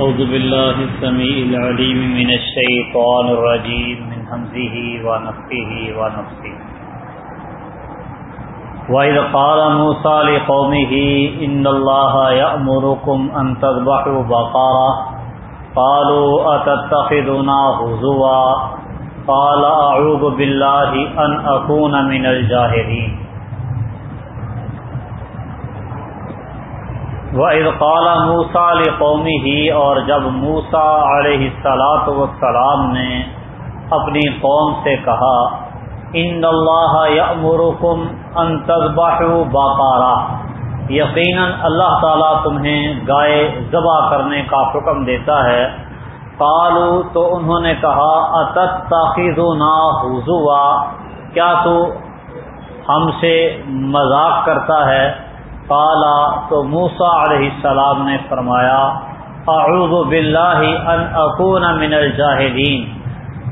أعوذ بالله السميع العليم من الشيطان الرجيم من همزه ونفخه ونفخه. وإذ قال موسى لقومه إن الله يأمركم أن تذبحوا بقرة. قالوا أتتخذنا هزوا؟ قال أعوذ بالله أن أكون من الجاهلين. وَإِذْ قَالَ مُوسَى لِقَوْمِهِ اور جب موسا علیہ السلاۃ والسلام نے اپنی قوم سے کہا ان اللہ یأمرکم ان تذبحوا بقرہ یقیناً اللہ تعالیٰ تمہیں گائے ذبح کرنے کا حکم دیتا ہے۔ قالوا تو انہوں نے کہا اتتخذنا حضوا کیا تو ہم سے مذاق کرتا ہے؟ قالا، تو موسا علیہ السلام نے فرمایا، اعوذ باللہ ان اکون من الجاہلین۔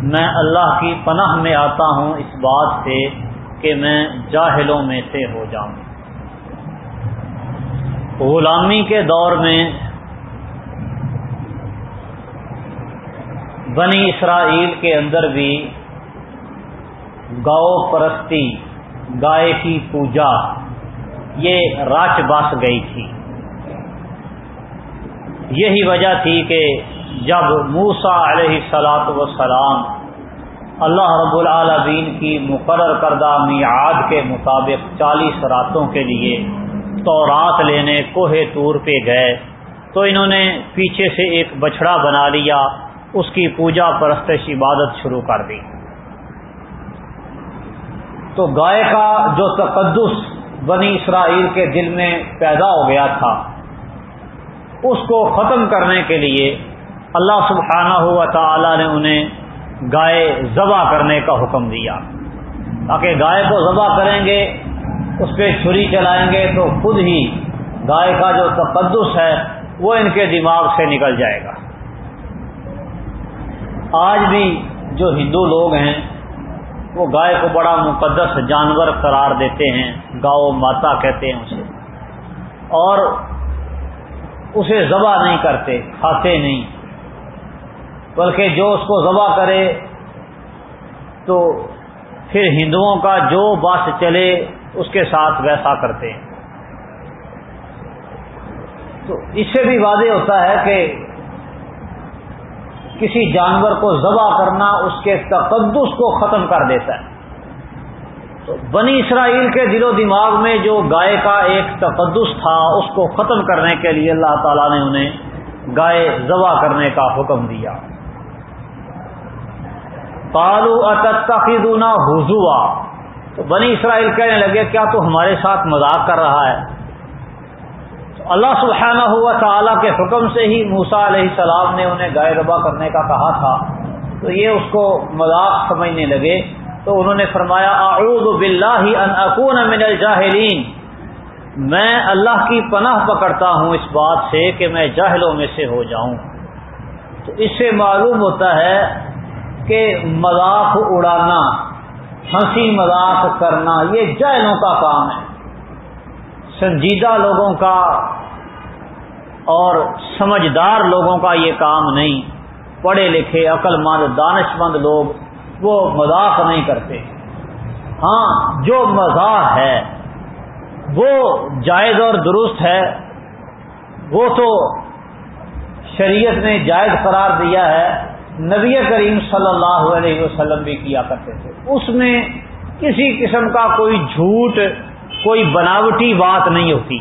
میں اللہ کی پناہ میں آتا ہوں اس بات سے کہ میں جاہلوں میں سے ہو جاؤں۔ غلامی کے دور میں بنی اسرائیل کے اندر بھی گاؤ پرستی، گائے کی پوجا یہ راچ بس گئی تھی۔ یہی وجہ تھی کہ جب موسا علیہ سلاط وسلام اللہ رب العالمین کی مقرر کردہ میعاد کے مطابق چالیس راتوں کے لیے تو رات لینے کوہ طور پہ گئے، تو انہوں نے پیچھے سے ایک بچڑا بنا لیا، اس کی پوجا پرستش عبادت شروع کر دی۔ تو گائے کا جو تقدس بنی اسرائیل کے دل میں پیدا ہو گیا تھا۔ اس کو ختم کرنے کے لیے اللہ سبحانہ ہوا تعالی نے انہیں گائے ذبح کرنے کا حکم دیا۔ تاکہ گائے کو ذبح کریں گے، اس پہ چھری چلائیں گے تو خود ہی گائے کا جو تقدس ہے، وہ ان کے دماغ سے نکل جائے گا۔ آج بھی جو ہندو لوگ ہیں وہ گائے کو بڑا مقدس جانور قرار دیتے ہیں گاؤ ماتا کہتے ہیں اسے۔ اور اسے ذبح نہیں کرتے، کھاتے نہیں۔ بلکہ جو اس کو ذبح کرے، تو پھر ہندوؤں کا جو بس چلے، اس کے ساتھ ویسا کرتے ہیں۔ تو اس سے بھی واضح ہوتا ہے کہ کسی جانور کو ذبح کرنا، اس کے تقدس کو ختم کر دیتا ہے۔ تو بنی اسرائیل کے دل و دماغ میں جو گائے کا ایک تقدس تھا، اس کو ختم کرنے کے لیے اللہ تعالیٰ نے انہیں گائے ذبح کرنے کا حکم دیا۔ پالو اتنا حضوا۔ تو بنی اسرائیل کہنے لگے، کیا تو ہمارے ساتھ مذاق کر رہا ہے؟ اللہ سبحانہ ہوا تعالیٰ کے حکم سے ہی موسا علیہ السلام نے انہیں گائے ربا کرنے کا کہا تھا۔ تو یہ اس کو مذاق سمجھنے لگے۔ تو انہوں نے فرمایا، اعوذ باللہ ان اکون من الجاہلین میں اللہ کی پناہ پکڑتا ہوں اس بات سے کہ میں جاہلوں میں سے ہو جاؤں۔ تو اس سے معلوم ہوتا ہے کہ مذاق اڑانا، ہنسی مذاق کرنا، یہ جاہلوں کا کام ہے۔ سنجیدہ لوگوں کا اور سمجھدار لوگوں کا یہ کام نہیں۔ پڑھے لکھے عقل مند دانش مند لوگ وہ مذاق نہیں کرتے۔ ہاں جو مزاح ہے، وہ جائز اور درست ہے۔ وہ تو شریعت نے جائز قرار دیا ہے۔ نبی کریم صلی اللہ علیہ وسلم بھی کیا کرتے تھے۔ اس میں کسی قسم کا کوئی جھوٹ کوئی بناوٹی بات نہیں ہوتی۔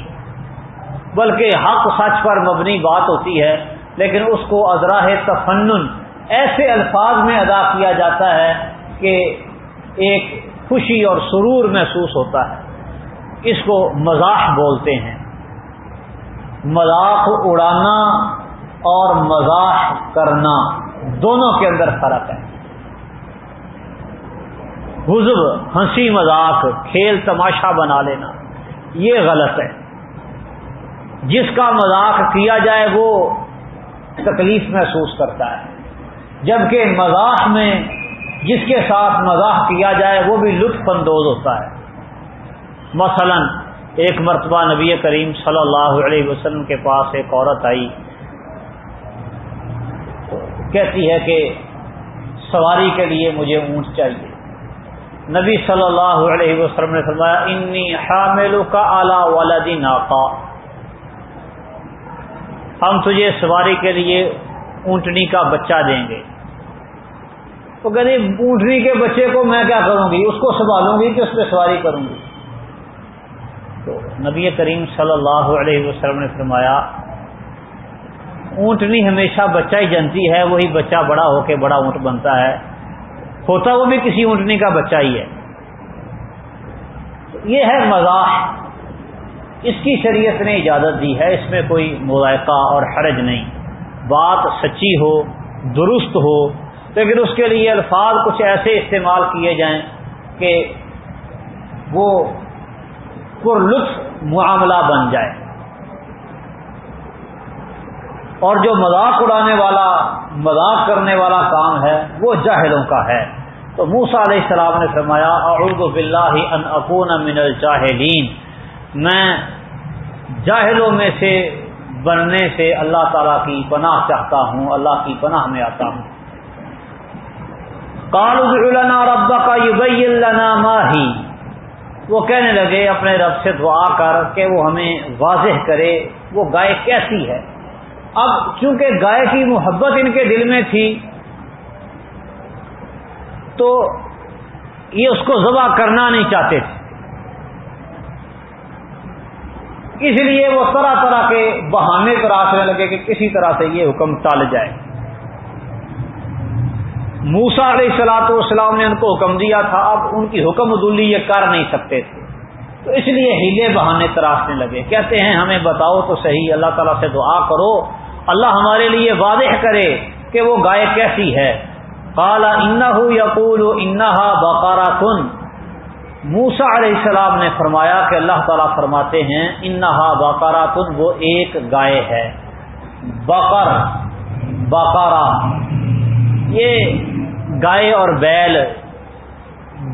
بلکہ حق سچ پر مبنی بات ہوتی ہے، لیکن اس کو ازراہ تفنن ایسے الفاظ میں ادا کیا جاتا ہے کہ ایک خوشی اور سرور محسوس ہوتا ہے۔ اس کو مذاق بولتے ہیں۔ مذاق اڑانا اور مذاق کرنا دونوں کے اندر فرق ہے۔ حزب ہنسی مذاق، کھیل تماشا بنا لینا، یہ غلط ہے۔ جس کا مذاق کیا جائے وہ تکلیف محسوس کرتا ہے۔ جبکہ مذاق میں جس کے ساتھ مذاق کیا جائے وہ بھی لطف اندوز ہوتا ہے۔ مثلا، ایک مرتبہ نبی کریم صلی اللہ علیہ وسلم کے پاس ایک عورت آئی۔ کہتی ہے کہ سواری کے لیے مجھے اونٹ چاہیے۔ نبی صلی اللہ علیہ وسلم نے فرمایا، انی حامل کا اعلی والدی ناقا ہم تجھے سواری کے لیے اونٹنی کا بچہ دیں گے۔ تو کہتے اونٹنی کے بچے کو میں کیا کروں گی؟ اس کو سنبھالوں گی کہ اس پہ سواری کروں گی؟ تو نبی کریم صلی اللہ علیہ وسلم نے فرمایا، اونٹنی ہمیشہ بچہ ہی جنتی ہے، وہی بچہ بڑا ہو کے بڑا اونٹ بنتا ہے۔ ہوتا وہ بھی کسی اونٹنی کا بچہ ہی ہے۔ یہ ہے مزاح۔ اس کی شریعت نے اجازت دی ہے، اس میں کوئی مذائقہ اور حرج نہیں۔ بات سچی ہو، درست ہو، لیکن اس کے لیے الفاظ کچھ ایسے استعمال کیے جائیں کہ وہ پر لطف معاملہ بن جائے۔ اور جو مذاق اڑانے والا، مذاق کرنے والا کام ہے، وہ جاہلوں کا ہے۔ تو موسا علیہ السلام نے فرمایا، اعوذ باللہ ان اکون من الجاہلین۔ میں جاہلوں میں سے بننے سے اللہ تعالی کی پناہ چاہتا ہوں، اللہ کی پناہ میں آتا ہوں۔ لنا رب کا لنا ماہی وہ کہنے لگے اپنے رب سے دعا کر کہ وہ ہمیں واضح کرے، وہ گائے کیسی ہے؟ اب چونکہ گائے کی محبت ان کے دل میں تھی، تو یہ اس کو ذبح کرنا نہیں چاہتے تھے۔ اس لیے وہ طرح طرح کے بہانے تراشنے لگے کہ کسی طرح سے یہ حکم ٹال جائے۔ موسا علیہ السلاط والسلام نے ان کو حکم دیا تھا، اب ان کی حکم دلی یہ کر نہیں سکتے تھے۔ تو اس لیے ہیلے بہانے تراشنے لگے۔ کہتے ہیں، ہمیں بتاؤ تو صحیح، اللہ تعالیٰ سے دعا کرو۔ اللہ ہمارے لیے واضح کرے کہ وہ گائے کیسی ہے۔ کالا انا یقول انہا بقارا کن موسا علیہ السلام نے فرمایا کہ اللہ تعالیٰ فرماتے ہیں، انہا بقارا کن وہ ایک گائے ہے۔ بقر بقارا یہ گائے اور بیل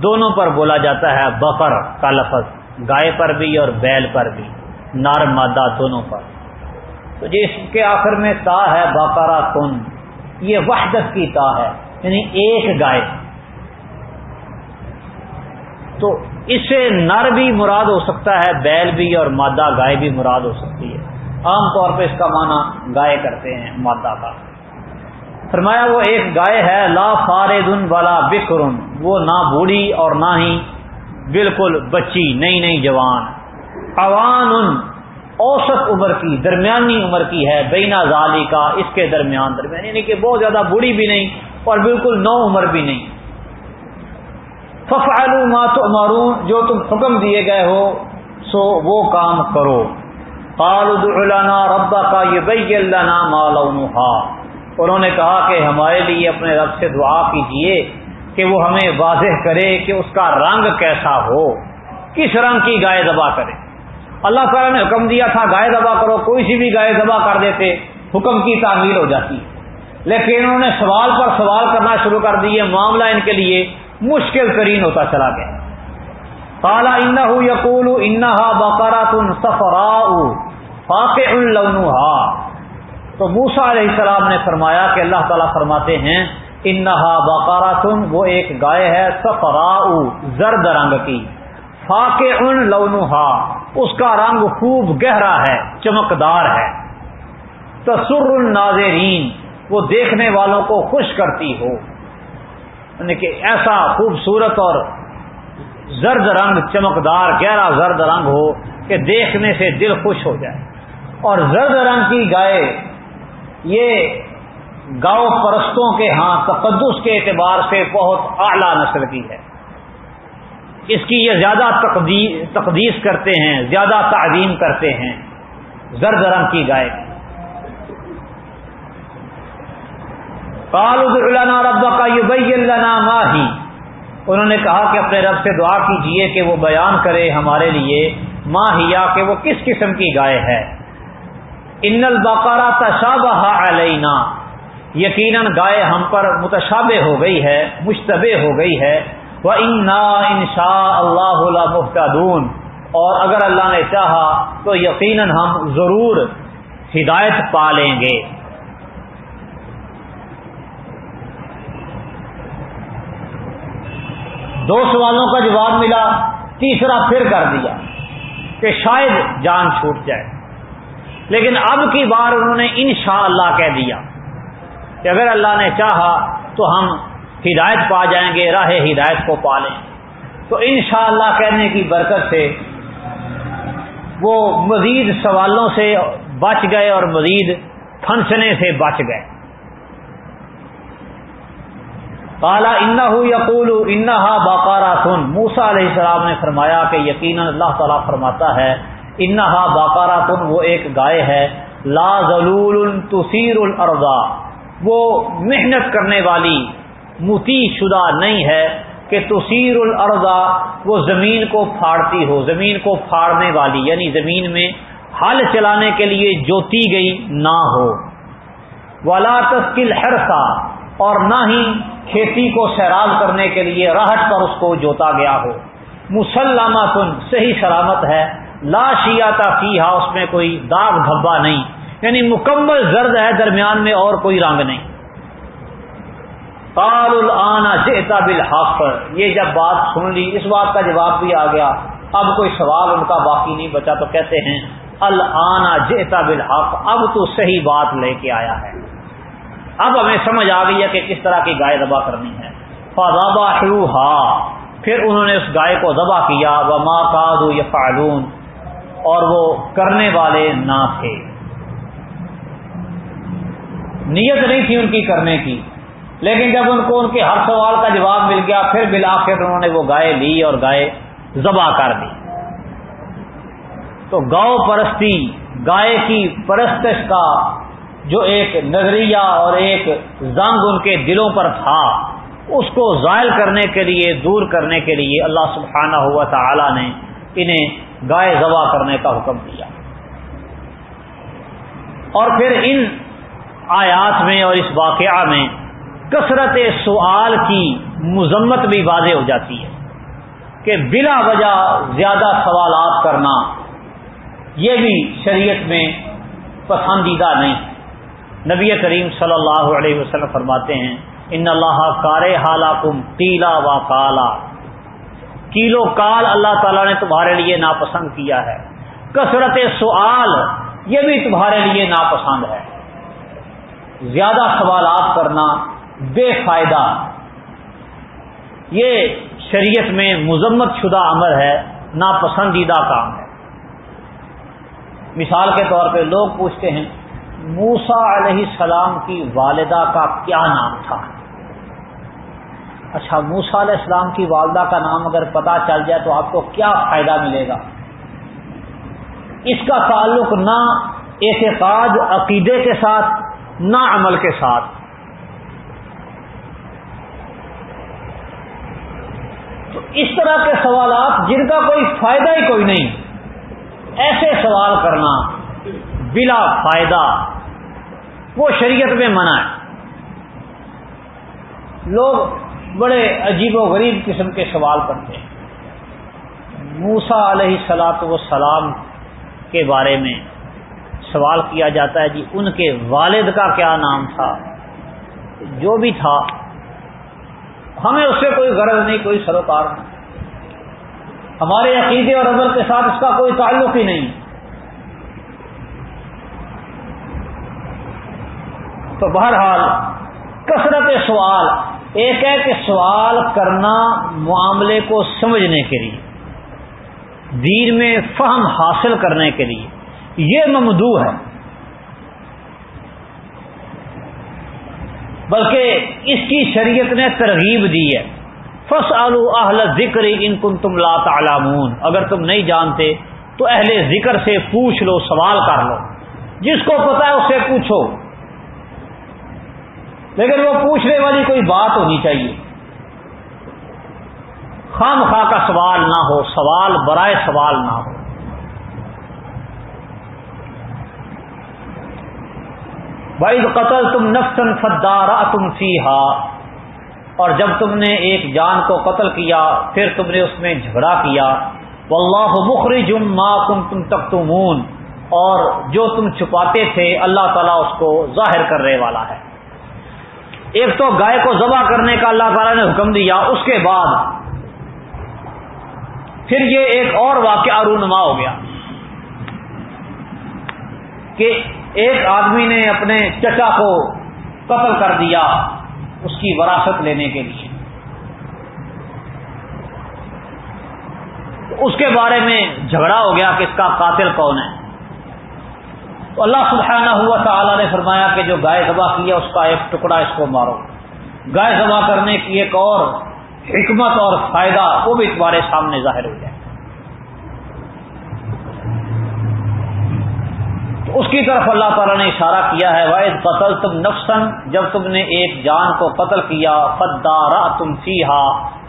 دونوں پر بولا جاتا ہے، بقر کا لفظ۔ گائے پر بھی اور بیل پر بھی۔ نار مادہ دونوں پر۔ تو جی جس کے آخر میں تا ہے باقارا کن۔ یہ وحدت کی تا ہے یعنی ایک گائے۔ تو اس سے نر بھی مراد ہو سکتا ہے، بیل بھی اور مادہ گائے بھی مراد ہو سکتی ہے۔ عام طور پہ اس کا معنی گائے کرتے ہیں، مادہ کا۔ فرمایا وہ ایک گائے ہے، لا فاردن والا بکرن۔ وہ نہ بوڑھی اور نہ ہی بالکل بچی نئی نئی جوان۔ اوان اوسط عمر کی، درمیانی عمر کی ہے بینا ظالی کا اس کے درمیان درمیان یعنی کہ بہت زیادہ بوڑھی بھی نہیں اور بالکل نو عمر بھی نہیں۔ ففعلوا ما تؤمرون، جو تم حکم دیے گئے ہو، سو وہ کام کرو۔ قالوا لنا ربك، يبين لنا ما لونها۔ انہوں نے کہا کہ ہمارے لیے اپنے رب سے دعا کیجیے کہ وہ ہمیں واضح کرے کہ اس کا رنگ کیسا ہو۔ کس رنگ کی گائے دبا کرے؟ اللہ تعالیٰ نے حکم دیا تھا، گائے دبا کرو، کوئی سی بھی گائے دبا کر دیتے، حکم کی تعمیل ہو جاتی۔ لیکن انہوں نے سوال پر سوال کرنا شروع کر دیے، معاملہ ان کے لیے مشکل ترین ہوتا چلا گیا۔ کالا ان یقول انہا بقارا تن سفرا فاق تو موسا علیہ السلام نے فرمایا کہ اللہ تعالیٰ فرماتے ہیں، انہا بقارا تن وہ ایک گائے ہے سفرا زرد رنگ کی۔ فاق ان اس کا رنگ خوب گہرا ہے، چمکدار ہے۔ تصر الناظرین، وہ دیکھنے والوں کو خوش کرتی ہو۔ یعنی کہ ایسا خوبصورت اور زرد رنگ، چمکدار، گہرا زرد رنگ ہو کہ دیکھنے سے دل خوش ہو جائے۔ اور زرد رنگ کی گائے، یہ گاؤں پرستوں کے ہاں تقدس کے اعتبار سے بہت اعلی نسل کی ہے۔ اس کی یہ زیادہ تقدیس کرتے ہیں، زیادہ تعظیم کرتے ہیں۔ زرد رنگ کی گائے کالنا رب کا یو بئی ماہی انہوں نے کہا کہ اپنے رب سے دعا کیجیے کہ وہ بیان کرے ہمارے لیے ماہیا کہ وہ کس قسم کی گائے ہے۔ ان البقارا تشابہ علینا۔ یقیناً گائے ہم پر متشابہ ہو گئی ہے، مشتبہ ہو گئی ہے۔ وہ ان شا اللہ مفتادون اور اگر اللہ نے چاہا تو یقیناً ہم ضرور ہدایت پا لیں گے۔ دو سوالوں کا جواب ملا، تیسرا پھر کر دیا کہ شاید جان چھوٹ جائے۔ لیکن اب کی بار انہوں نے انشاءاللہ اللہ کہہ دیا کہ اگر اللہ نے چاہا تو ہم ہدایت پا جائیں گے، راہ ہدایت کو پا لیں۔ تو انشاءاللہ اللہ کہنے کی برکت سے وہ مزید سوالوں سے بچ گئے اور مزید پھنسنے سے بچ گئے۔ کالا انا یقول انہا باقارا سن۔ موسا علیہ السلام نے فرمایا کہ یقیناً اللہ تعالیٰ فرماتا ہے، انہا باقارا تن وہ ایک گائے ہے۔ لا ضلول تصیر الرضا وہ محنت کرنے والی متی شدہ نہیں ہے کہ تصیر الرضا وہ زمین کو پھاڑتی ہو، زمین کو پھاڑنے والی یعنی زمین میں ہل چلانے کے لیے جوتی گئی نہ ہو۔ ولا تسکل ہرسا اور نہ ہی کھیتی کو سیراب کرنے کے لیے راہٹ پر اس کو جوتا گیا ہو۔ مسلمہ کن صحیح سلامت ہے۔ لا شیاتا فیحا اس میں کوئی داغ دھبا نہیں۔ یعنی مکمل زرد ہے، درمیان میں اور کوئی رنگ نہیں۔ کال النا جہتا بالحق۔ یہ جب بات سن لی، اس بات کا جواب بھی آ گیا۔ اب کوئی سوال ان کا باقی نہیں بچا تو کہتے ہیں النا جہتا بالحق۔ اب تو صحیح بات لے کے آیا ہے۔ اب ہمیں سمجھ آ گئی ہے کہ کس طرح کی گائے ذبح کرنی ہے۔ فضابا پھر انہوں نے اس گائے کو ذبح کیا۔ وہ ماں کادو یا فعلون اور وہ کرنے والے نہ تھے۔ نیت نہیں تھی ان کی کرنے کی۔ لیکن جب ان کو ان کے ہر سوال کا جواب مل گیا، پھر بالآخر انہوں نے وہ گائے لی اور گائے ذبح کر دی۔ تو گاؤ پرستی، گائے کی پرستش کا جو ایک نظریہ اور ایک زنگ ان کے دلوں پر تھا، اس کو زائل کرنے کے لیے، دور کرنے کے لیے اللہ سبحانہ ہوا تعالی نے انہیں گائے ذبح کرنے کا حکم دیا۔ اور پھر ان آیات میں اور اس واقعہ میں کثرت سوال کی مذمت بھی واضح ہو جاتی ہے کہ بلا وجہ زیادہ سوالات کرنا یہ بھی شریعت میں پسندیدہ نہیں۔ نبی کریم صلی اللہ علیہ وسلم فرماتے ہیں، ان اللہ کار حالکم تیلا و کالا کیلو کال اللہ تعالیٰ نے تمہارے لیے ناپسند کیا ہے۔ کثرت سوال یہ بھی تمہارے لیے ناپسند ہے۔ زیادہ سوالات کرنا بے فائدہ۔ یہ شریعت میں مذمت شدہ عمل ہے، ناپسندیدہ کام ہے۔ مثال کے طور پہ لوگ پوچھتے ہیں موسا علیہ السلام کی والدہ کا کیا نام تھا؟ اچھا موسا علیہ السلام کی والدہ کا نام اگر پتا چل جائے تو آپ کو کیا فائدہ ملے گا؟ اس کا تعلق نہ اعتقاد، عقیدے کے ساتھ، نہ عمل کے ساتھ۔ تو اس طرح کے سوالات جن کا کوئی فائدہ ہی کوئی نہیں۔ ایسے سوال کرنا بلا فائدہ وہ شریعت میں منع ہے۔ لوگ بڑے عجیب و غریب قسم کے سوال کرتے ہیں۔ موسا علیہ سلاط و سلام کے بارے میں سوال کیا جاتا ہے جی ان کے والد کا کیا نام تھا؟ جو بھی تھا ہمیں اس سے کوئی غرض نہیں، کوئی سروکار نہیں۔ ہمارے عقیدے اور عمل کے ساتھ اس کا کوئی تعلق ہی نہیں۔ تو بہرحال کثرت سوال، ایک ہے کہ سوال کرنا معاملے کو سمجھنے کے لیے، دین میں فہم حاصل کرنے کے لیے، یہ ممدو ہے۔ بلکہ اس کی شریعت نے ترغیب دی ہے۔ فس آلو اہل ذکر ان کن تم لا تعلمون۔ اگر تم نہیں جانتے تو اہل ذکر سے پوچھ لو، سوال کر لو۔ جس کو پتا ہے اس سے پوچھو۔ لیکن وہ پوچھنے والی کوئی بات ہونی چاہیے۔ خام خواہ کا سوال نہ ہو، سوال برائے سوال نہ ہو۔ بھائی قتل تم نفسن فدارا تم سیاح اور جب تم نے ایک جان کو قتل کیا، پھر تم نے اس میں جھگڑا کیا۔ واللہ مخری جم ماں تم تم تک اور جو تم چھپاتے تھے، اللہ تعالیٰ اس کو ظاہر کرنے والا ہے۔ ایک تو گائے کو ذبح کرنے کا اللہ تعالیٰ نے حکم دیا، اس کے بعد پھر یہ ایک اور واقعہ رونما ہو گیا کہ ایک آدمی نے اپنے چچا کو قتل کر دیا اس کی وراثت لینے کے لیے۔ اس کے بارے میں جھگڑا ہو گیا کہ اس کا قاتل کون ہے۔ تو اللہ سبحانہ ہوا تعالیٰ نے فرمایا کہ جو گائے ذبح کیا اس کا ایک ٹکڑا اس کو مارو۔ گائے ذبح کرنے کی ایک اور حکمت اور فائدہ وہ بھی تمہارے سامنے ظاہر ہو جائے۔ اس کی طرف اللہ تعالیٰ نے اشارہ کیا ہے واحد قتل تم نفسن جب تم نے ایک جان کو قتل کیا فدارا تم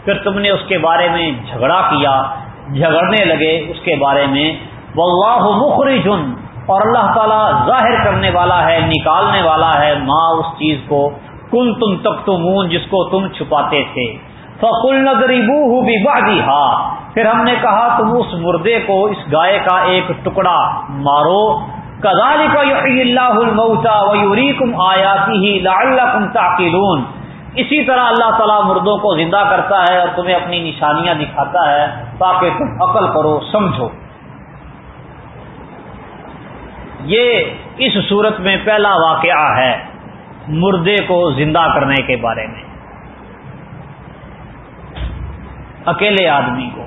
پھر تم نے اس کے بارے میں جھگڑا کیا، جھگڑنے لگے اس کے بارے میں واللہ مخرج، اور اللہ تعالیٰ ظاہر کرنے والا ہے، نکالنے والا ہے ماں اس چیز کو کل تم تک جس کو تم چھپاتے تھے۔ فکل نظری بو بھی پھر ہم نے کہا تم اس مردے کو، اس گائے کا ایک ٹکڑا مارو اللہ آیاتی اسی طرح اللہ تعالیٰ مردوں کو زندہ کرتا ہے اور تمہیں اپنی نشانیاں دکھاتا ہے تاکہ تم عقل کرو، سمجھو۔ یہ اس صورت میں پہلا واقعہ ہے مردے کو زندہ کرنے کے بارے میں۔ اکیلے آدمی کو۔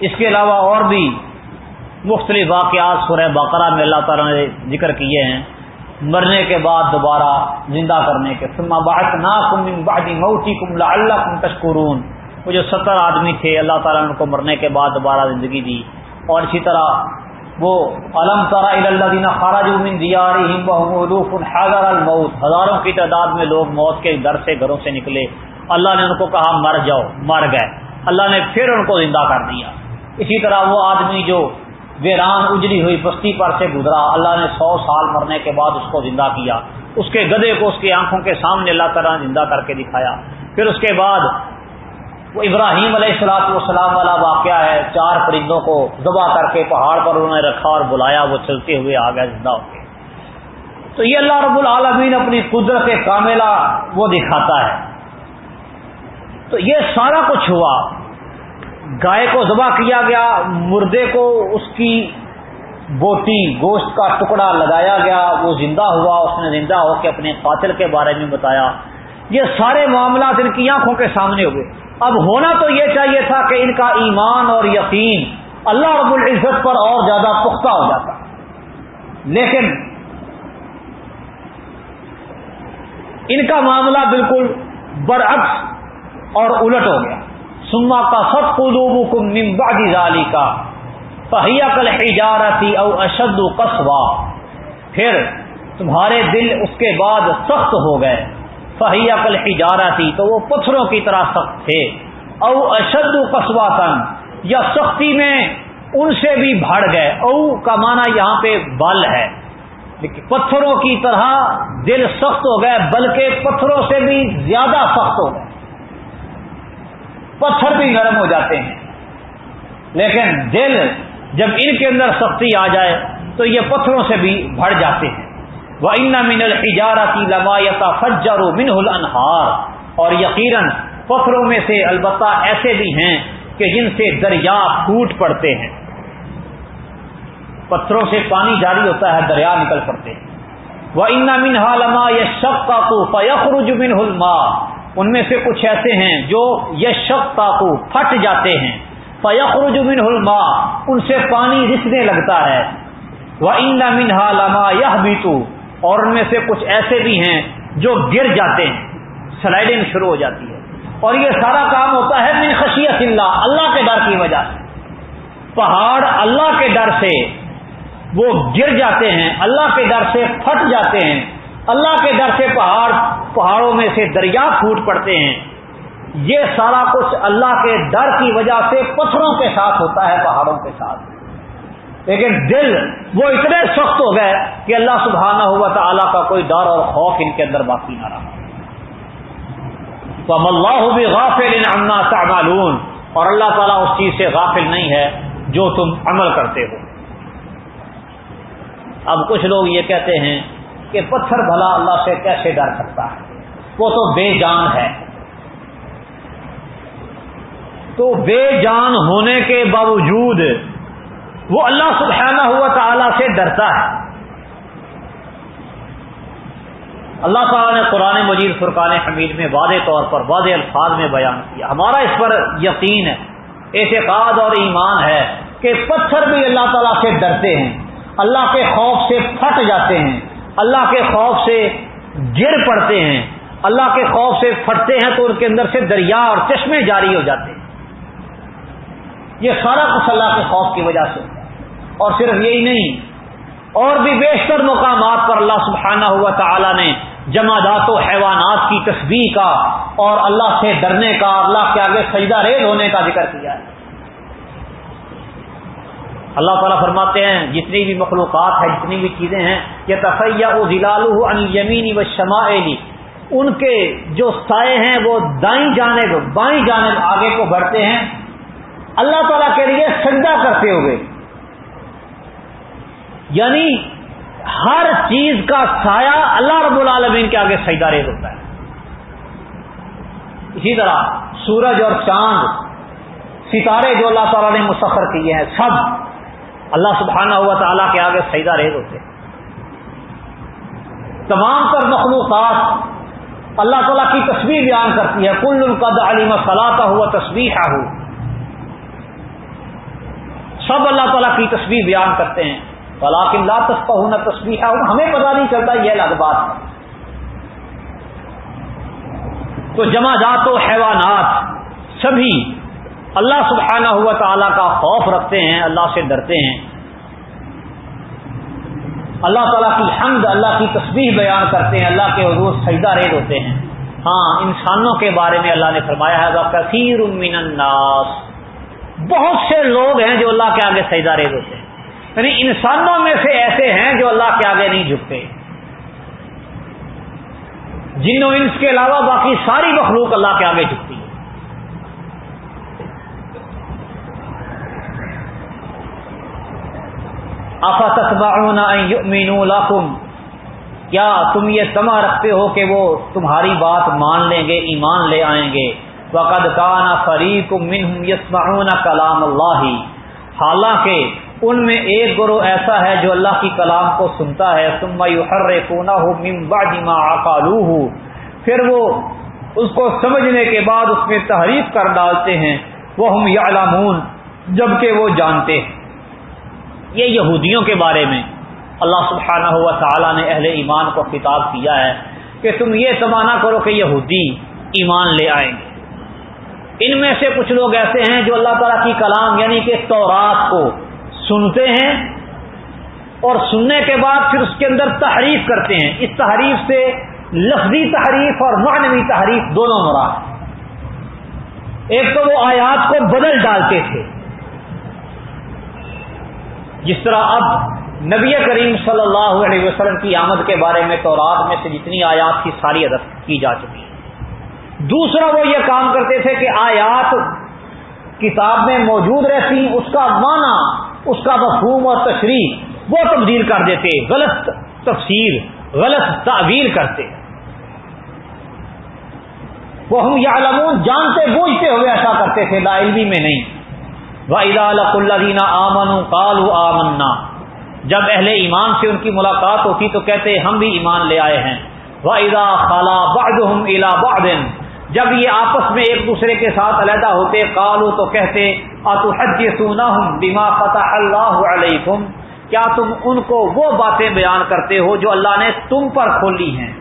اس کے علاوہ اور بھی مختلف واقعات سورہ بقرہ میں اللہ تعالیٰ نے ذکر کیے ہیں۔ مرنے کے بعد دوبارہ زندہ کرنے کے۔ سما بحث نا کم بادی موتی کم اللہ کم تشکرون۔ وہ جو ستر آدمی تھے، اللہ تعالیٰ نے ان کو مرنے کے بعد دوبارہ زندگی دی۔ اور اسی طرح وہ علم طرح اللہ خارج دیا حضر الموت۔ ہزاروں کی تعداد میں لوگ موت کے در سے گھروں سے نکلے۔ اللہ نے ان کو کہا، مر جاؤ، مر گئے۔ اللہ نے پھر ان کو زندہ کر دیا۔ اسی طرح وہ آدمی جو ویران اجڑی ہوئی بستی پر سے گزرا۔ اللہ نے سو سال مرنے کے بعد اس کو زندہ کیا۔ اس کے گدے کو اس کی آنکھوں کے سامنے اللہ تعالیٰ نے زندہ کر کے دکھایا۔ پھر اس کے بعد وہ ابراہیم علیہ السلاط والسلام والا واقعہ ہے۔ چار پرندوں کو ذبح کر کے پہاڑ پر انہوں نے رکھا اور بلایا، وہ چلتے ہوئے آ گیا زندہ ہو کے۔ تو یہ اللہ رب العالمین اپنی قدرت کاملہ وہ دکھاتا ہے۔ تو یہ سارا کچھ ہوا۔ گائے کو ذبح کیا گیا، مردے کو اس کی بوٹی، گوشت کا ٹکڑا لگایا گیا، وہ زندہ ہوا، اس نے زندہ ہو کے اپنے قاتل کے بارے میں بتایا۔ یہ سارے معاملات ان کی آنکھوں کے سامنے ہوئے۔ اب ہونا تو یہ چاہیے تھا کہ ان کا ایمان اور یقین اللہ رب العزت پر اور زیادہ پختہ ہو جاتا۔ لیکن ان کا معاملہ بالکل برعکس اور الٹ ہو گیا۔ سما کا سب قلوب کم نمبادی ظالی کا پہیا کل حجارتی او اشد قصبہ پھر تمہارے دل اس کے بعد سخت ہو گئے فہیا کل ہجارا تھی تو وہ پتھروں کی طرح سخت تھے او اشد قصبہ تن یا سختی میں ان سے بھی بھڑ گئے او کا معنی یہاں پہ بل ہے پتھروں کی طرح دل سخت ہو گئے بلکہ پتھروں سے بھی زیادہ سخت ہو گئے پتھر بھی نرم ہو جاتے ہیں۔ لیکن دل جب ان کے اندر سختی آ جائے تو یہ پتھروں سے بھی بڑھ جاتے ہیں۔ وہ ان من الحجارتی لمایتا فجر منہ الانہار اور یقیناً پتھروں میں سے البتہ ایسے بھی ہیں کہ جن سے دریا پھوٹ پڑتے ہیں۔ پتھروں سے پانی جاری ہوتا ہے، دریا نکل پڑتے ہیں۔ وہ ان منہا لما یہ شک تاکو فیخرج من الما ان میں سے کچھ ایسے ہیں جو یہ تاکو پھٹ جاتے ہیں۔ فیخرج من الما ان سے پانی رسنے لگتا ہے۔ وہ ان منہا لما یہ اور ان میں سے کچھ ایسے بھی ہیں جو گر جاتے ہیں۔ سلائڈنگ شروع ہو جاتی ہے۔ اور یہ سارا کام ہوتا ہے من خشیت اللہ اللہ کے ڈر کی وجہ سے۔ پہاڑ اللہ کے ڈر سے وہ گر جاتے ہیں، اللہ کے ڈر سے پھٹ جاتے ہیں۔ اللہ کے ڈر سے پہاڑ پہاڑوں میں سے دریا پھوٹ پڑتے ہیں۔ یہ سارا کچھ اللہ کے ڈر کی وجہ سے پتھروں کے ساتھ ہوتا ہے، پہاڑوں کے ساتھ۔ لیکن دل وہ اتنے سخت ہو گئے کہ اللہ سبحانہ ہوا تعالیٰ کا کوئی ڈر اور خوف ان کے اندر باقی نہ رہا۔ تو اللہ بھی غافل ان تعملون۔ اور اللہ تعالیٰ اس چیز سے غافل نہیں ہے جو تم عمل کرتے ہو۔ اب کچھ لوگ یہ کہتے ہیں کہ پتھر بھلا اللہ سے کیسے ڈر سکتا ہے؟ وہ تو بے جان ہے۔ تو بے جان ہونے کے باوجود وہ اللہ سبحانہ ہوا تعالی سے ڈرتا ہے۔ اللہ تعالیٰ نے قرآن مجید فرقان حمید میں واضح طور پر، واضح الفاظ میں بیان کیا۔ ہمارا اس پر یقین ہے، اعتقاد اور ایمان ہے کہ پتھر بھی اللہ تعالیٰ سے ڈرتے ہیں۔ اللہ کے خوف سے پھٹ جاتے ہیں۔ اللہ کے خوف سے گر پڑتے ہیں، اللہ کے خوف سے پھٹتے ہیں تو ان کے اندر سے دریا اور چشمے جاری ہو جاتے ہیں۔ یہ سارا کچھ اللہ کے خوف کی وجہ سے۔ اور صرف یہی نہیں، اور بھی بیشتر مقامات پر اللہ سبحانہ ہوا تعالی نے جمادات و حیوانات کی تصویر کا اور اللہ سے ڈرنے کا، اللہ کے آگے سجدہ ریز ہونے کا ذکر کیا ہے۔ اللہ تعالیٰ فرماتے ہیں، جتنی بھی مخلوقات ہیں، جتنی بھی چیزیں ہیں یہ تفیہ و ضلال یمینی و شماعلی ان کے جو سائے ہیں، وہ دائیں جانب، بائیں جانب آگے کو بڑھتے ہیں۔ اللہ تعالیٰ کے لیے سجدہ کرتے ہوئے۔ یعنی ہر چیز کا سایہ اللہ رب العالمین کے آگے سجدہ ریز ہوتا ہے۔ اسی طرح سورج اور چاند، ستارے جو اللہ تعالیٰ نے مسخر کیے ہیں، سب اللہ سبحانہ ہوا تعالیٰ کے آگے سجدہ ریز ہوتے تمام تر مخلوقات اللہ تعالیٰ کی تصویر بیان کرتی ہے، کل القد علیم صلاح ہوا تصویر ہو سب اللہ تعالیٰ کی تصویر بیان کرتے ہیں۔ بلاکن لا تصفہ ہونا تصویر ہے ہمیں پتا نہیں چلتا یہ الگ بات ہے۔ تو جمع جات و حیوانات، سبھی اللہ سبحانہ ہوا تعالیٰ کا خوف رکھتے ہیں، اللہ سے ڈرتے ہیں۔ اللہ تعالیٰ کی حمد، اللہ کی تصویر بیان کرتے ہیں، اللہ کے حضور سجدہ ریز ہوتے ہیں۔ ہاں انسانوں کے بارے میں اللہ نے فرمایا ہے کثیر من الناس۔ بہت سے لوگ ہیں جو اللہ کے آگے سجدہ ریز ہوتے ہیں۔ یعنی انسانوں میں سے ایسے ہیں جو اللہ کے آگے نہیں جھکتے۔ جن و انس کے علاوہ باقی ساری مخلوق اللہ کے آگے جھکتی۔ لکم کیا تم یہ سما رکھتے ہو کہ وہ تمہاری بات مان لیں گے، ایمان لے آئیں گے؟ وقد کانا فریق منہم یسمعون کلام اللہ حالانکہ ان میں ایک گروہ ایسا ہے جو اللہ کی کلام کو سنتا ہے، ثم من بعد ما عقلوه۔ پھر وہ اس کو سمجھنے کے بعد اس میں تحریف کر ڈالتے ہیں۔ وہ ہم یعلمون جبکہ وہ جانتے ہیں۔ یہ یہودیوں کے بارے میں اللہ سبحانہ ہوا تعالیٰ نے اہل ایمان کو خطاب کیا ہے کہ تم یہ سمانا کرو کہ یہودی ایمان لے آئیں گے۔ ان میں سے کچھ لوگ ایسے ہیں جو اللہ تعالیٰ کی کلام یعنی کہ تورات کو سنتے ہیں اور سننے کے بعد پھر اس کے اندر تحریف کرتے ہیں۔ اس تحریف سے لفظی تحریف اور معنوی تحریف دونوں مراد ایک تو وہ آیات کو بدل ڈالتے تھے۔ جس طرح اب نبی کریم صلی اللہ علیہ وسلم کی آمد کے بارے میں تو رات میں سے جتنی آیات کی ساری عدد کی جا چکی ہے دوسرا وہ یہ کام کرتے تھے کہ آیات کتاب میں موجود رہتی اس کا معنی، اس کا مفہوم اور تشریح وہ تبدیل کر دیتے، غلط تفسیر، غلط تعویل کرتے۔ وہ ہم یا جانتے، بوجھتے ہوئے ایسا کرتے تھے، لا علمی میں نہیں۔ وہ ادا اللہ دینا جب اہل ایمان سے ان کی ملاقات ہوتی تو کہتے ہم بھی ایمان لے آئے ہیں۔ وہ ادا خالہ باد الا بادن جب یہ آپس میں ایک دوسرے کے ساتھ علیحدہ ہوتے کالو تو کہتے حج سونا ہوں دماغ فتح اللہ علیکم کیا تم ان کو وہ باتیں بیان کرتے ہو جو اللہ نے تم پر کھولی ہیں؟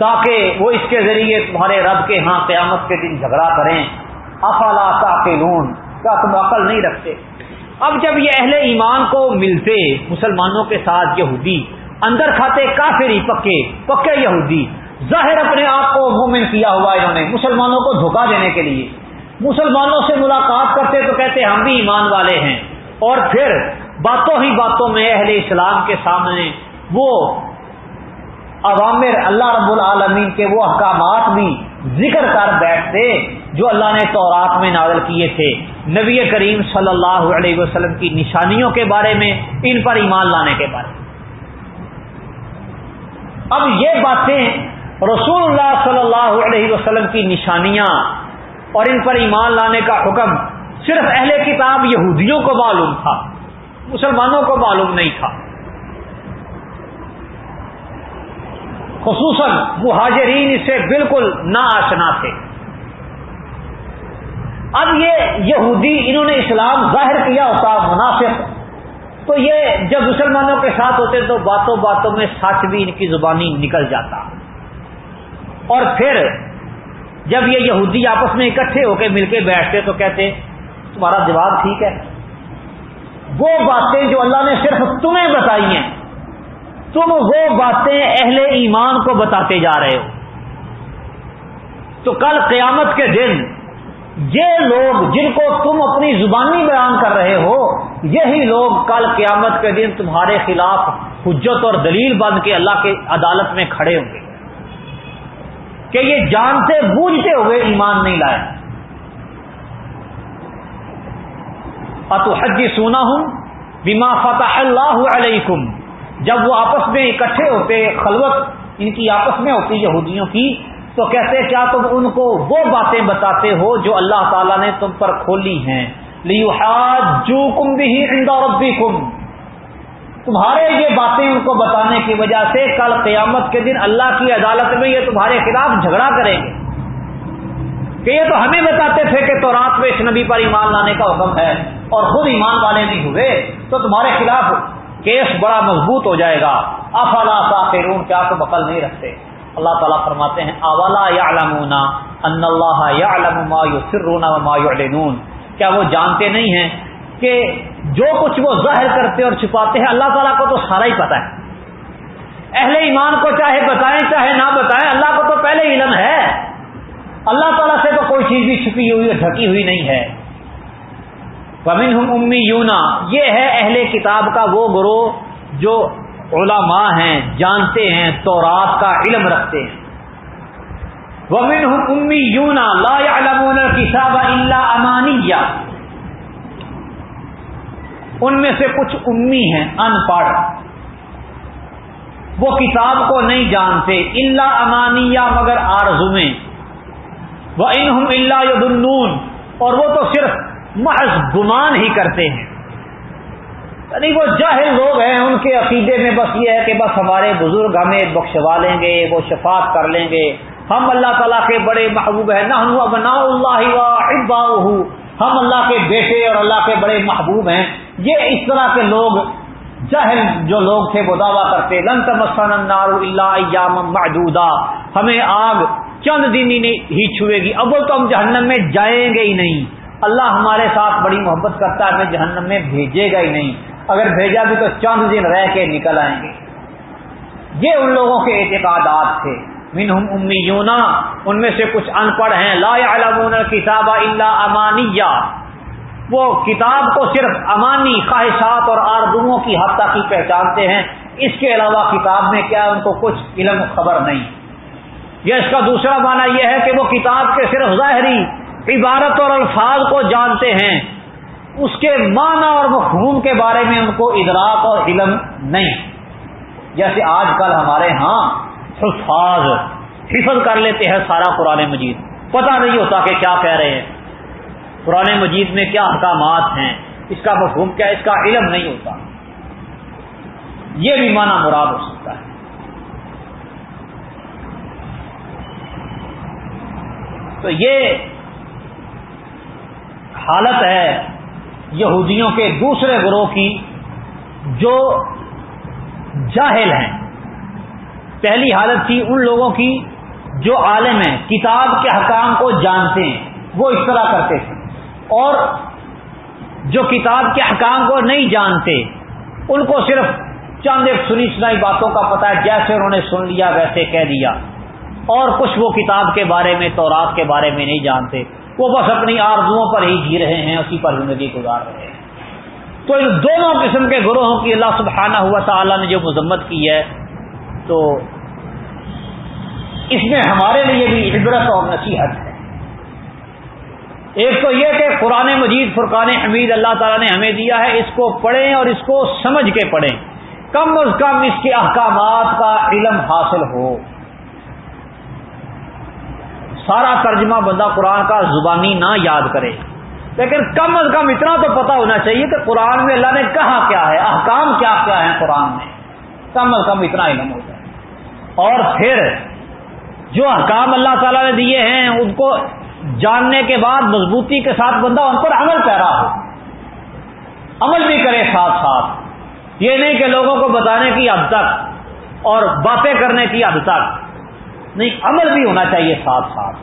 تاکہ وہ اس کے ذریعے تمہارے رب کے ہاں قیامت کے دن جھگڑا کریں۔ افلا تاکلون کیا تم عقل نہیں رکھتے؟ اب جب یہ اہل ایمان کو ملتے مسلمانوں کے ساتھ یہودی، اندر کھاتے کافری، پکے پکے یہودی، ظاہر اپنے آپ کو مومن کیا ہوا انہوں نے مسلمانوں کو دھوکا دینے کے لیے۔ مسلمانوں سے ملاقات کرتے تو کہتے، ہم بھی ایمان والے ہیں۔ اور پھر باتوں ہی باتوں میں اہل اسلام کے سامنے وہ عوامر اللہ رب العالمین کے وہ احکامات بھی ذکر کر بیٹھتے جو اللہ نے تورات میں نازل کیے تھے۔ نبی کریم صلی اللہ علیہ وسلم کی نشانیوں کے بارے میں، ان پر ایمان لانے کے بارے میں۔ اب یہ باتیں رسول اللہ صلی اللہ علیہ وسلم کی نشانیاں اور ان پر ایمان لانے کا حکم صرف اہل کتاب یہودیوں کو معلوم تھا، مسلمانوں کو معلوم نہیں تھا۔ خصوصاً مہاجرین اس سے بالکل نا آشنا تھے۔ اب یہ یہودی انہوں نے اسلام ظاہر کیا ہوتا مناسب تو یہ جب مسلمانوں کے ساتھ ہوتے تو باتوں باتوں میں سچ بھی ان کی زبانی نکل جاتا۔ اور پھر جب یہ یہودی آپس میں اکٹھے ہو کے مل کے بیٹھتے تو کہتے، تمہارا جواب ٹھیک ہے۔ وہ باتیں جو اللہ نے صرف تمہیں بتائی ہیں تم وہ باتیں اہل ایمان کو بتاتے جا رہے ہو۔ تو کل قیامت کے دن یہ لوگ جن کو تم اپنی زبانی بیان کر رہے ہو، یہی لوگ کل قیامت کے دن تمہارے خلاف حجت اور دلیل بند کے اللہ کے عدالت میں کھڑے ہوں گے۔ کہ یہ جانتے بوجھتے ہوئے ایمان نہیں لائے۔ اتو حجی سونا ہوں بیما فتح اللہ علیکم۔ جب وہ آپس میں اکٹھے ہوتے، خلوت ان کی آپس میں ہوتی یہودیوں کی، تو کہتے، کیا تم ان کو وہ باتیں بتاتے ہو جو اللہ تعالیٰ نے تم پر کھولی ہیں؟ لیو جو کم بھی ربی کم تمہارے یہ باتیں ان کو بتانے کی وجہ سے کل قیامت کے دن اللہ کی عدالت میں یہ تمہارے خلاف جھگڑا کریں گے۔ کہ یہ تو ہمیں بتاتے تھے کہ تو رات میں اس نبی پر ایمان لانے کا حکم ہے اور خود ایمان والے نہیں ہوئے، تو تمہارے خلاف کیس بڑا مضبوط ہو جائے گا۔ افلا سا کیا تو بقل نہیں رکھتے؟ اللہ تعالیٰ فرماتے ہیں، اولا یا ان اللہ یا ما رونا ما یعلنون۔ کیا وہ جانتے نہیں ہیں کہ جو کچھ وہ ظاہر کرتے اور چھپاتے ہیں، اللہ تعالیٰ کو تو سارا ہی پتا ہے۔ اہل ایمان کو چاہے بتائیں، چاہے نہ بتائیں، اللہ کو تو پہلے علم ہے۔ اللہ تعالیٰ سے تو کوئی چیز بھی چھپی ہوئی اور ڈھکی ہوئی نہیں ہے۔ ومن ہم امی یونا یہ ہے اہل کتاب کا وہ گروہ جو علماء ہیں، جانتے ہیں، تورات کا علم رکھتے ہیں۔ ومن ہم امی یونا لا علم کتاب اللہ امانیہ ان میں سے کچھ امی ہیں، ان پڑھ۔ وہ کتاب کو نہیں جانتے۔ اللہ امانیہ مگر آرزمیں وہ ان اللہ اور وہ تو صرف محض گمان ہی کرتے ہیں۔ یعنی وہ جاہل لوگ ہیں، ان کے عقیدے میں بس یہ ہے کہ بس ہمارے بزرگ ہمیں بخشوا لیں گے، وہ شفاعت کر لیں گے۔ ہم اللہ تعالیٰ کے بڑے محبوب ہیں۔ نہ بنا اللہ ہم اللہ کے بیٹے اور اللہ کے بڑے محبوب ہیں۔ یہ اس طرح کے لوگ، جاہل جو لوگ تھے، وہ دعویٰ کرتے، لن تمسن النار اللہ ایام معدودہ۔ ہمیں آگ چند دن ہی چھوئے گی، اب تو ہم جہنم میں جائیں گے ہی نہیں۔ اللہ ہمارے ساتھ بڑی محبت کرتا ہے، ہمیں جہنم میں بھیجے گا ہی نہیں۔ اگر بھیجا بھی تو چند دن رہ کے نکل آئیں گے۔ یہ ان لوگوں کے اعتقادات تھے۔ منہم امیونا ان میں سے کچھ ان پڑھ ہیں۔ لا علمون کتاب اللہ امانیہ۔ وہ کتاب کو صرف امانی خواہشات اور آردوؤں کی حد تک ہی پہچانتے ہیں۔ اس کے علاوہ کتاب میں کیا ان کو کچھ علم خبر نہیں۔ یا اس کا دوسرا معنی یہ ہے کہ وہ کتاب کے صرف ظاہری عبارت اور الفاظ کو جانتے ہیں، اس کے معنی اور مفہوم کے بارے میں ان کو ادراک اور علم نہیں۔ جیسے آج کل ہمارے ہاں حفاظ حفظ کر لیتے ہیں سارا قرآن مجید۔ پتہ نہیں ہوتا کہ کیا کہہ رہے ہیں۔ قرآن مجید میں کیا احکامات ہیں، اس کا مفہوم کیا، اس کا علم نہیں ہوتا۔ یہ بھی معنی مراد ہو سکتا ہے۔ تو یہ حالت ہے یہودیوں کے دوسرے گروہ کی جو جاہل ہیں۔ پہلی حالت تھی ان لوگوں کی جو عالم ہیں، کتاب کے حکام کو جانتے ہیں، وہ اس طرح کرتے تھے۔ اور جو کتاب کے حکام کو نہیں جانتے، ان کو صرف چند ایک سنی سنائی باتوں کا پتہ ہے، جیسے انہوں نے سن لیا ویسے کہہ دیا۔ اور کچھ وہ کتاب کے بارے میں تو رات کے بارے میں نہیں جانتے۔ وہ بس اپنی آرزوؤں پر ہی جی رہے ہیں، اسی پر زندگی گزار رہے ہیں۔ تو ان دونوں قسم کے گروہوں کی اللہ سبحانہ ہوا تعالیٰ نے جو مذمت کی ہے، تو اس میں ہمارے لیے بھی عبرت اور نصیحت ہے۔ ایک تو یہ کہ قرآن مجید، فرقان حمید اللہ تعالیٰ نے ہمیں دیا ہے، اس کو پڑھیں اور اس کو سمجھ کے پڑھیں۔ کم از کم اس کے احکامات کا علم حاصل ہو۔ سارا ترجمہ بندہ قرآن کا زبانی نہ یاد کرے۔ لیکن کم از کم اتنا تو پتا ہونا چاہیے کہ قرآن میں اللہ نے کہا کیا ہے، احکام کیا کیا ہے قرآن میں۔ کم از کم اتنا علم ہوتا ہے۔ اور پھر جو احکام اللہ تعالیٰ نے دیے ہیں، ان کو جاننے کے بعد مضبوطی کے ساتھ بندہ ان پر عمل پیرا ہو۔ عمل بھی کرے ساتھ ساتھ۔ یہ نہیں کہ لوگوں کو بتانے کی حد تک اور باتیں کرنے کی حد تک۔ نہیں، عمل بھی ہونا چاہیے ساتھ ساتھ۔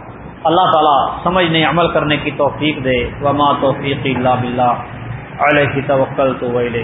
اللہ تعالیٰ سمجھنے عمل کرنے کی توفیق دے۔ وما توفیق اللہ بلّہ علیہ کی توکل تو وہ لے